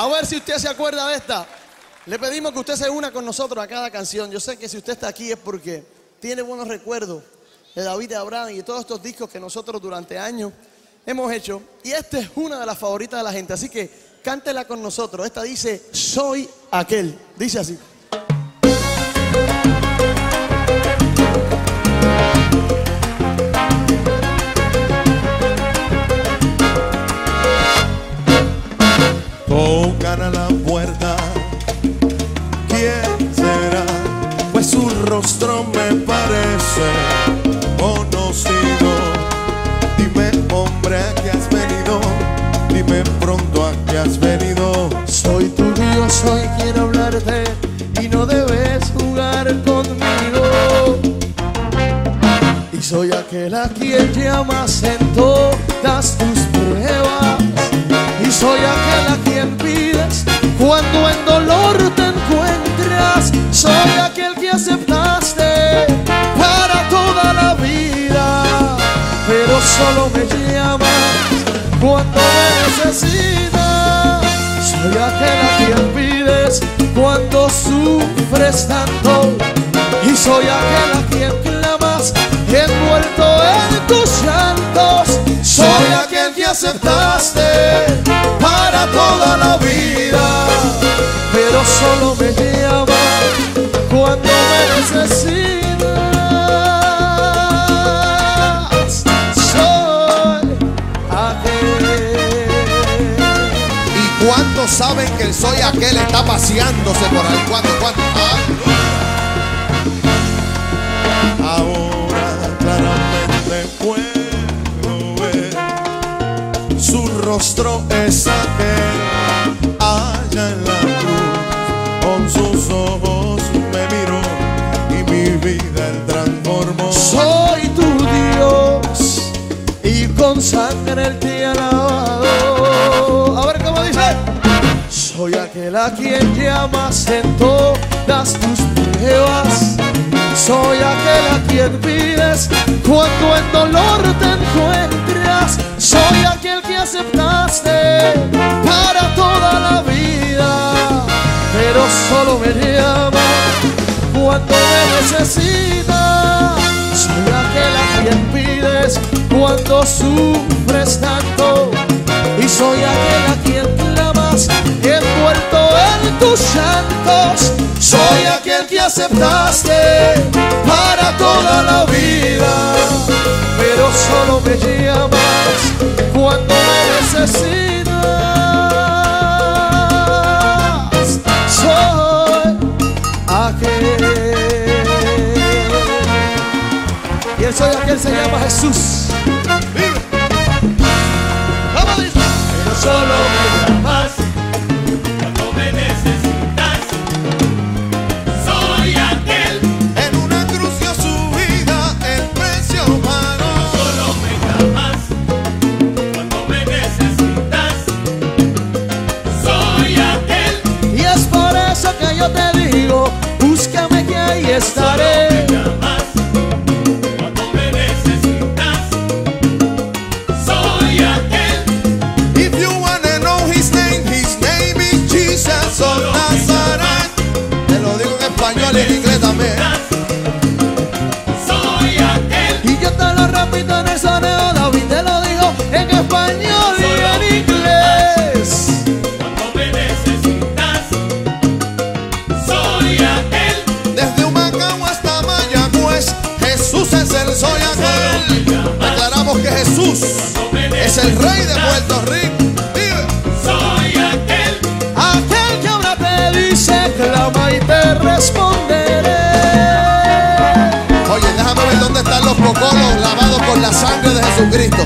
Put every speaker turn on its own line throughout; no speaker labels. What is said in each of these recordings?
A ver si usted se acuerda de esta. Le pedimos que usted se una con nosotros a cada canción. Yo sé que si usted está aquí es porque tiene buenos recuerdos de David de Abraham y todos estos discos que nosotros durante años hemos hecho. Y esta es una de las favoritas de la gente. Así que cántela con nosotros. Esta dice, soy aquel. Dice así.
A la puerta. ¿Quién será? Pues su rostro me parece conocido. Dime, hombre, ¿a qué has venido? Dime pronto a qué has venido.
Soy tu Dios, hoy quiero hablarte y no debes jugar conmigo. Y soy aquel a quien llamas en todas cuando en dolor te encuentras. Soy aquel que aceptaste para toda la vida. Pero solo me llamas cuando me necesitas. Soy aquel a quien pides cuando sufres tanto. Y soy aquel a quien clamas envuelto en tus llantos. Soy aquel que aceptaste para toda la vida. Solo me llamas cuando me necesitas. Soy aquel.
¿Y cuántos saben que soy aquel está paseándose por ahí? ¿Cuántos? ¿Cuántos? Ah. Ahora claramente puedo ver su rostro es aquel allá en la. Sus ojos me miró y mi vida él transformó.
Soy tu Dios y con sangre él te ha lavado. A ver cómo dice. Soy aquel a quien llamas en todas tus pruebas. Soy aquel a quien pides cuando en dolor te encuentras. Soy aquel que aceptaste para toda la vida. Pero solo me llamas cuando me necesitas. Soy aquel a quien pides cuando sufres tanto. Y soy aquel a quien clamas envuelto en tus llantos. Soy aquel que aceptaste para toda la vida. Pero solo me llamas cuando me necesitas. Aquel se llama Jesús. Vamos. Pero solo me llamas.
Cuando me necesitas, soy aquel.
En una cruz dio su vida el precio pagó.
Solo me llamas. Cuando me necesitas, soy aquel.
Y es por eso que yo te digo, búscame que ahí estaré.
Español y en inglés también.
Soy aquel.
Y yo te lo repito en el soneo, David te lo digo en español y en inglés.
Cuando me necesitas, soy aquel.
Desde Humacao hasta Mayagüez, Jesús es el soy aquel. Declaramos que Jesús es el rey de Puerto Rico.
Responderé.
Oye, déjame ver dónde están los pocolos lavados con la sangre de Jesucristo.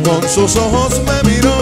Con sus ojos me miró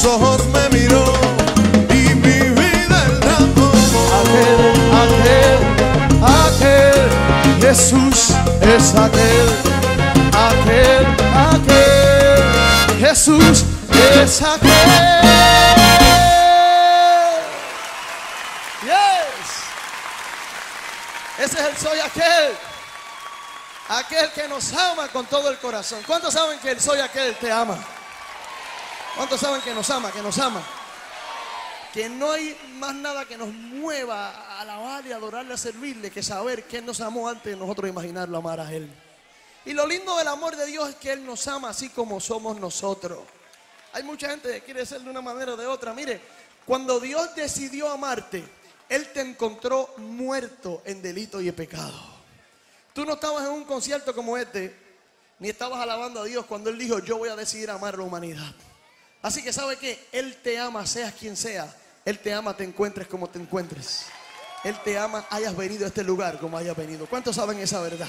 sus ojos me miró y mi vida él transformó.
Aquel, aquel, aquel, Jesús es aquel, aquel, aquel, Jesús es aquel. Yes. Ese es el soy aquel. Aquel que nos ama con todo el corazón. ¿Cuántos saben que el soy aquel te ama? ¿Cuántos saben que nos ama, que nos ama? Que no hay más nada que nos mueva a alabarle, a adorarle, a servirle, que saber que Él nos amó antes de nosotros imaginarlo amar a Él. Y lo lindo del amor de Dios es que Él nos ama así como somos nosotros. Hay mucha gente que quiere ser de una manera o de otra. Mire, cuando Dios decidió amarte, Él te encontró muerto en delito y en pecado. Tú no estabas en un concierto como este, ni estabas alabando a Dios cuando Él dijo, yo voy a decidir amar a la humanidad. Así que sabe que Él te ama, seas quien sea. Él te ama, te encuentres como te encuentres. Él te ama, hayas venido a este lugar como hayas venido. ¿Cuántos saben esa verdad?